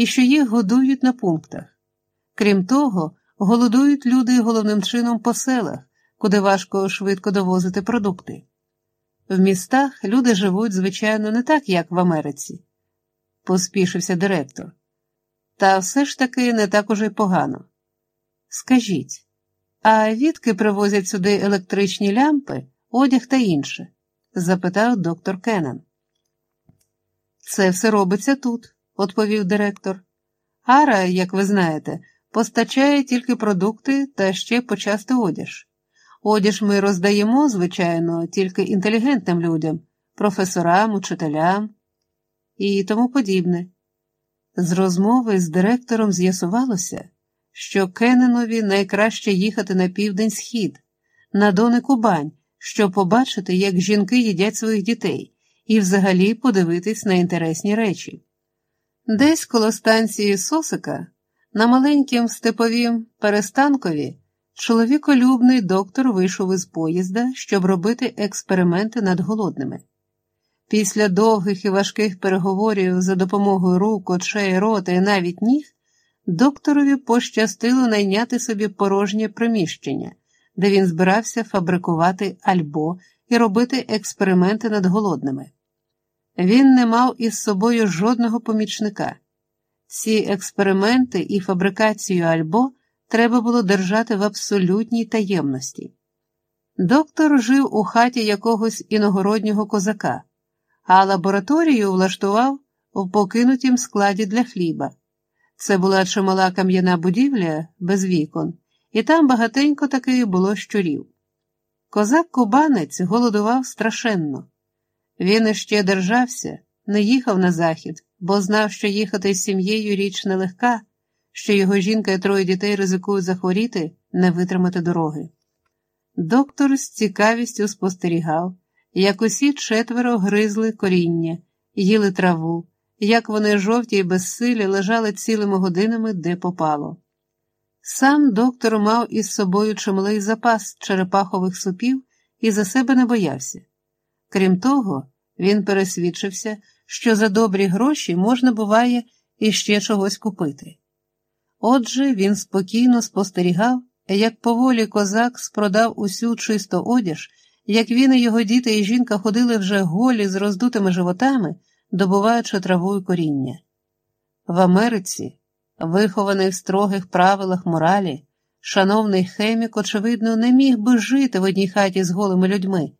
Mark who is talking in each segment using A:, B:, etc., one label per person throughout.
A: і що їх годують на пунктах. Крім того, голодують люди головним чином по селах, куди важко швидко довозити продукти. В містах люди живуть, звичайно, не так, як в Америці, поспішився директор. Та все ж таки не так уже й погано. Скажіть, а відки привозять сюди електричні лямпи, одяг та інше? запитав доктор Кеннан. Це все робиться тут, відповів директор. Ара, як ви знаєте, постачає тільки продукти та ще почасти одяж. Одяж ми роздаємо, звичайно, тільки інтелігентним людям, професорам, учителям і тому подібне. З розмови з директором з'ясувалося, що Кенненові найкраще їхати на південь схід, на Дони Кубань, щоб побачити, як жінки їдять своїх дітей, і взагалі подивитись на інтересні речі. Десь коло станції Сосика, на маленькім степовім перестанкові, чоловіколюбний доктор вийшов із поїзда, щоб робити експерименти над голодними. Після довгих і важких переговорів за допомогою рук, очей, рота і навіть ніг, докторові пощастило найняти собі порожнє приміщення, де він збирався фабрикувати альбо і робити експерименти над голодними. Він не мав із собою жодного помічника. Ці експерименти і фабрикацію альбо треба було держати в абсолютній таємності. Доктор жив у хаті якогось іногороднього козака, а лабораторію влаштував в покинутім складі для хліба. Це була чимала кам'яна будівля без вікон, і там багатенько таки було щурів. Козак кубанець голодував страшенно. Він іще держався, не їхав на захід, бо знав, що їхати з сім'єю річ нелегка, що його жінка і троє дітей ризикують захворіти, не витримати дороги. Доктор з цікавістю спостерігав, як усі четверо гризли коріння, їли траву, як вони жовті й безсилі лежали цілими годинами, де попало. Сам доктор мав із собою чималий запас черепахових супів і за себе не боявся. Крім того, він пересвідчився, що за добрі гроші можна буває іще чогось купити. Отже, він спокійно спостерігав, як поволі козак спродав усю чисто одяж, як він і його діти і жінка ходили вже голі з роздутими животами, добуваючи траву і коріння. В Америці, вихований в строгих правилах моралі, шановний хемік, очевидно, не міг би жити в одній хаті з голими людьми,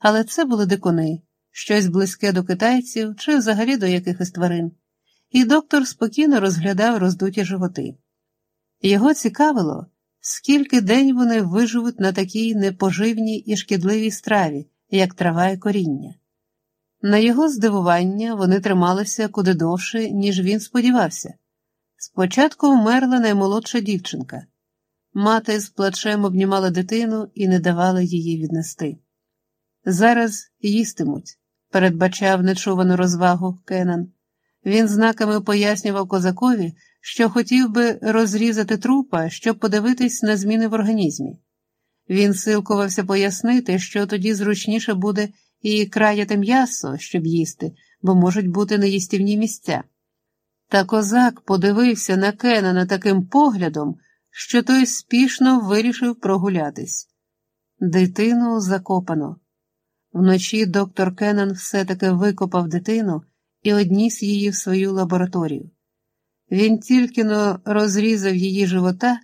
A: але це були дикуни, щось близьке до китайців чи взагалі до якихось тварин, і доктор спокійно розглядав роздуті животи. Його цікавило, скільки день вони виживуть на такій непоживній і шкідливій страві, як трава і коріння. На його здивування вони трималися куди довше, ніж він сподівався. Спочатку вмерла наймолодша дівчинка. Мати з плачем обнімала дитину і не давала її віднести. Зараз їстимуть, передбачав нечувану розвагу Кенан. Він знаками пояснював козакові, що хотів би розрізати трупа, щоб подивитись на зміни в організмі. Він силкувався пояснити, що тоді зручніше буде і краяти м'ясо, щоб їсти, бо можуть бути неїстівні місця. Та козак подивився на Кенана таким поглядом, що той спішно вирішив прогулятись. Дитину закопано. Вночі доктор Кеннан все-таки викопав дитину і одніс її в свою лабораторію. Він тільки но розрізав її живота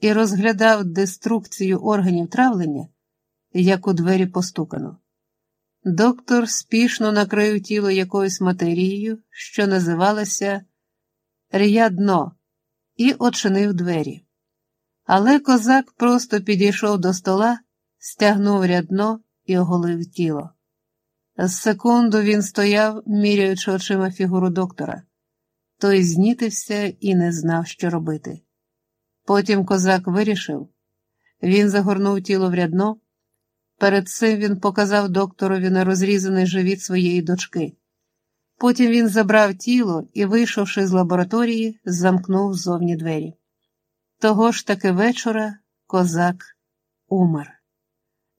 A: і розглядав деструкцію органів травлення, як у двері постукано. Доктор спішно накрив тіло якоюсь матерією, що називалася рядно, і очинив двері. Але козак просто підійшов до стола, стягнув рядно і оголив тіло. З секунду він стояв, міряючи очима фігуру доктора. Той знітився і не знав, що робити. Потім козак вирішив він загорнув тіло в рядно. Перед цим він показав докторові на розрізаний живіт своєї дочки. Потім він забрав тіло і, вийшовши з лабораторії, замкнув ззовні двері. Того ж таки вечора козак умер.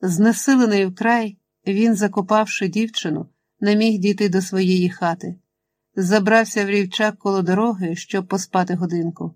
A: Знесилений вкрай, він, закопавши дівчину, не міг дійти до своєї хати. Забрався в рівчак коло дороги, щоб поспати годинку.